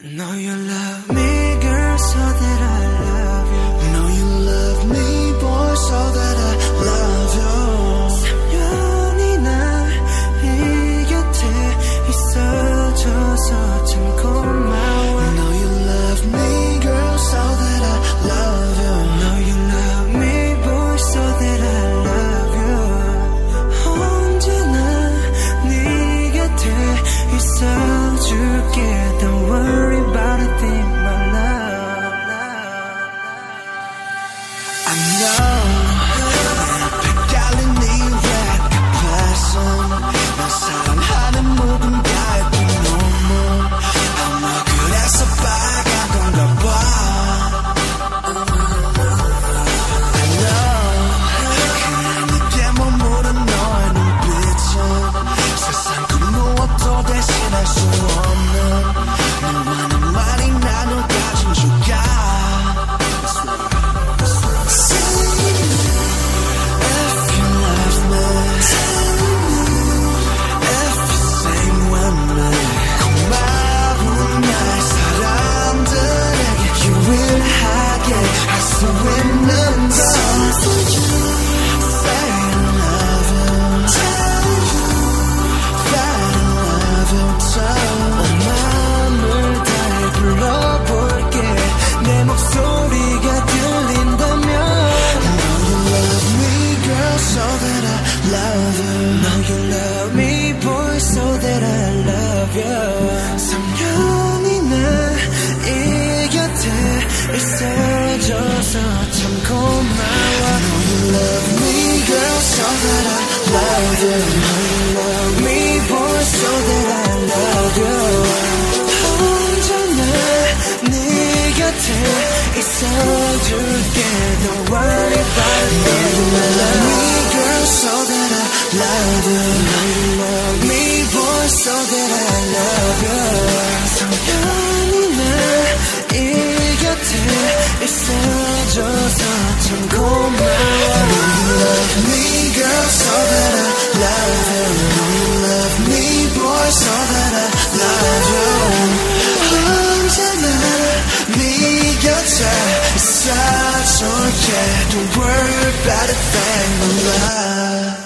Know you love me, girl, so that I love you. Know you love me, boy, so that I love you. 3년이 나 이 곁에 있어줘서 참고 know 3년이나 이 곁에 있어줘서 참 고마워 Know you love me, girl, so that I love you. Know you love me boy so that I love you 언제나 네 곁에 있어줄게 Don't worry about it Love me, that I love you 3년이나 이 곁에 있어줘서 참 고마워 Love me, girl, so that I love you. You love me, boy, so that I love you. 언제나 네 곁에 있어줄게. Don't worry about a thing, my love.